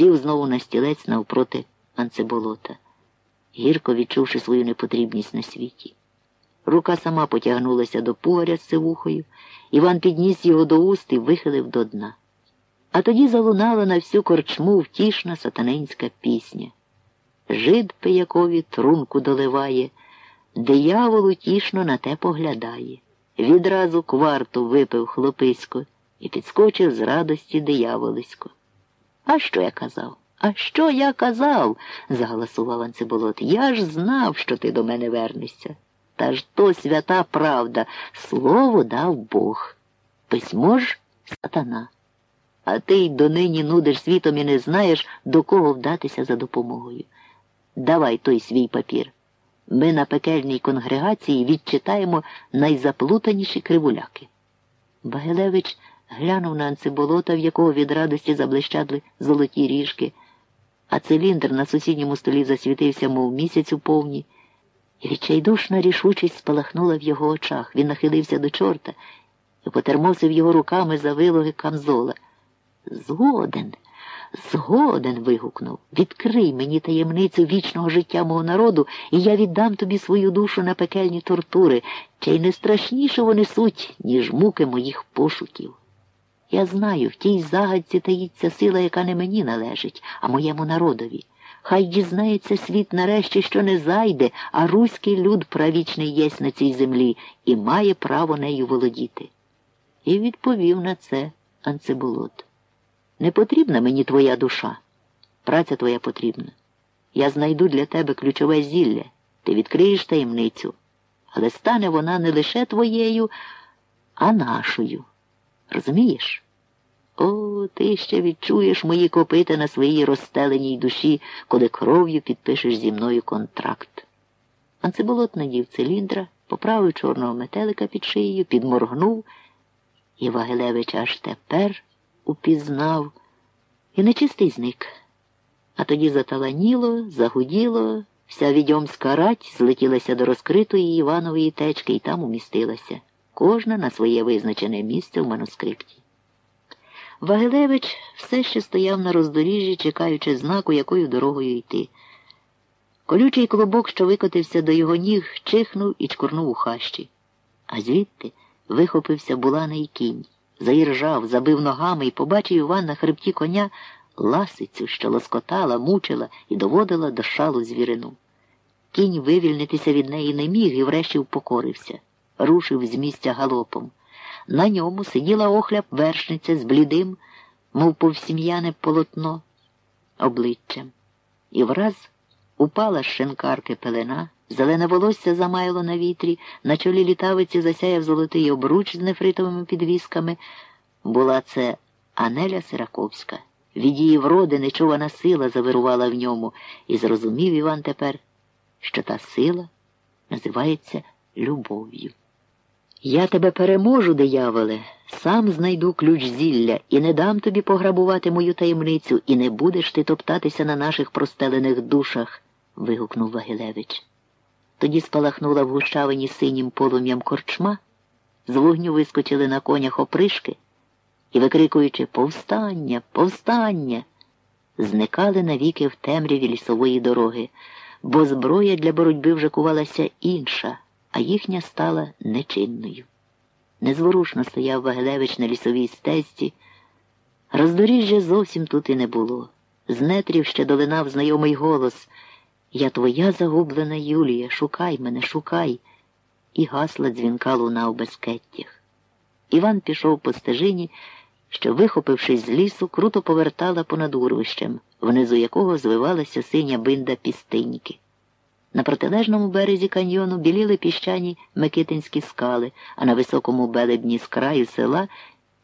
сів знову на стілець навпроти анцеболота, гірко відчувши свою непотрібність на світі. Рука сама потягнулася до пугаря з сивухою, Іван підніс його до уст і вихилив до дна. А тоді залунала на всю корчму втішна сатанинська пісня. Жид пиякові трунку доливає, диявол утішно на те поглядає. Відразу кварту випив хлописько і підскочив з радості дияволисько. А що я казав? А що я казав? заголосував Анцеболот. Я ж знав, що ти до мене вернешся. Та ж то свята правда, слово дав Бог. Письмо ж сатана. А ти й донині нудиш світом і не знаєш, до кого вдатися за допомогою. Давай той свій папір. Ми на пекельній конгрегації відчитаємо найзаплутаніші кривуляки. Багилевич глянув на анциболота, в якого від радості заблищали золоті ріжки, а циліндр на сусідньому столі засвітився, мов місяць у повні, і відчайдушна рішучість спалахнула в його очах. Він нахилився до чорта і потермосив його руками за вилоги камзола. Згоден. Згоден. вигукнув. Відкрий мені таємницю вічного життя мого народу, і я віддам тобі свою душу на пекельні тортури, чи й не страшніше вони суть, ніж муки моїх пошуків. Я знаю, в тій загадці таїться сила, яка не мені належить, а моєму народові. Хай дізнається світ нарешті, що не зайде, а руський люд правічний єсть на цій землі і має право нею володіти. І відповів на це Анцеболот. Не потрібна мені твоя душа. Праця твоя потрібна. Я знайду для тебе ключове зілля. Ти відкриєш таємницю, але стане вона не лише твоєю, а нашою. Розумієш? О, ти ще відчуєш мої копити на своїй розстеленій душі, коли кров'ю підпишеш зі мною контракт. Анцеболот надів циліндра, поправив чорного метелика під шиєю, підморгнув, і Вагилевич аж тепер упізнав, і нечистий зник. А тоді заталаніло, загуділо, вся відьомська рать злетілася до розкритої Іванової течки і там умістилася, кожна на своє визначене місце в манускрипті. Вагилевич все ще стояв на роздоріжжі, чекаючи знаку, якою дорогою йти. Колючий клубок, що викотився до його ніг, чихнув і чкурнув у хащі. А звідти вихопився буланий кінь, заіржав, забив ногами і побачив Іван на хребті коня ласицю, що лоскотала, мучила і доводила до шалу звірину. Кінь вивільнитися від неї не міг і врешті впокорився, рушив з місця галопом. На ньому сиділа охляп вершниця з блідим, мов повсім'яне полотно, обличчям. І враз упала з шинкарки пелена, зелене волосся замаяло на вітрі, на чолі літавиці засяяв золотий обруч з нефритовими підвісками. Була це Анеля Сираковська. Від її вроди нечувана сила завирувала в ньому, і зрозумів Іван тепер, що та сила називається любов'ю. Я тебе переможу, дияволе, сам знайду ключ зілля і не дам тобі пограбувати мою таємницю, і не будеш ти топтатися на наших простелених душах, вигукнув Вагилевич. Тоді спалахнула в гущавині синім полум'ям корчма, з вогню вискочили на конях опришки і, викрикуючи Повстання, повстання, зникали навіки в темряві лісової дороги, бо зброя для боротьби вже кувалася інша а їхня стала нечинною. Незворушно стояв Вагилевич на лісовій стезці. Роздоріжжя зовсім тут і не було. З нетрів ще долинав знайомий голос Я твоя загублена Юлія, шукай мене, шукай. І гасла дзвінка луна в безкеттях. Іван пішов по стежині, що, вихопившись з лісу, круто повертала понад урвищем, внизу якого звивалася синя бинда пістиньки. На протилежному березі каньйону біліли піщані Микитинські скали, а на високому белебні з краю села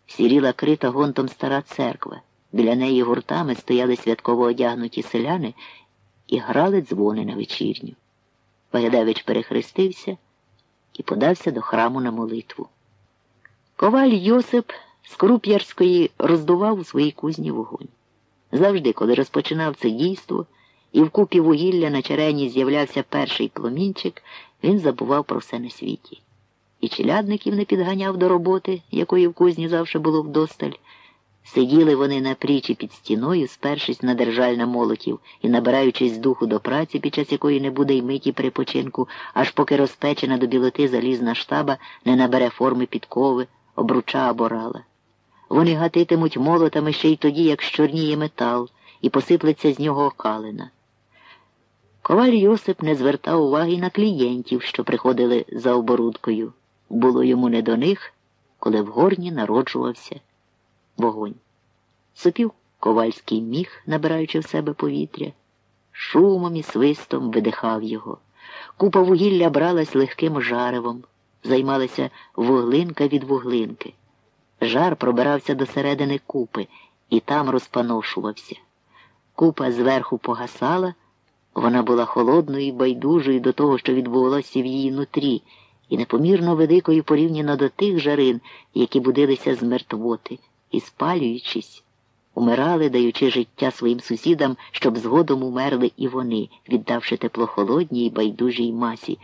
сіріла крита гонтом стара церква. Біля неї гуртами стояли святково одягнуті селяни і грали дзвони на вечірню. Вагедевич перехрестився і подався до храму на молитву. Коваль Йосип з Круп'ярської роздував у своїй кузні вогонь. Завжди, коли розпочинав це дійство, і в купі вугілля на черені з'являвся перший пломінчик, він забував про все на світі. І челядників не підганяв до роботи, якої в кузні завжди було вдосталь. Сиділи вони на прічі під стіною, спершись на держальна молотів і набираючись духу до праці, під час якої не буде й миті перепочинку, аж поки розпечена до білоти залізна штаба не набере форми підкови, обруча або рала. Вони гатитимуть молотами ще й тоді, як щорніє метал, і посиплеться з нього окалина. Коваль Йосип не звертав уваги на клієнтів, що приходили за оборудкою. Було йому не до них, коли в горні народжувався вогонь. Сопів ковальський міг, набираючи в себе повітря, шумом і свистом видихав його. Купа вугілля бралась легким жаревом, займалася вуглинка від вуглинки. Жар пробирався до середини купи і там розпаношувався. Купа зверху погасала, вона була холодною і байдужою до того, що відбувалося в її нутрі, і непомірно великою порівняно до тих жарин, які будилися з мертвоти, і, спалюючись, умирали, даючи життя своїм сусідам, щоб згодом умерли і вони, віддавши тепло холодній і байдужій масі,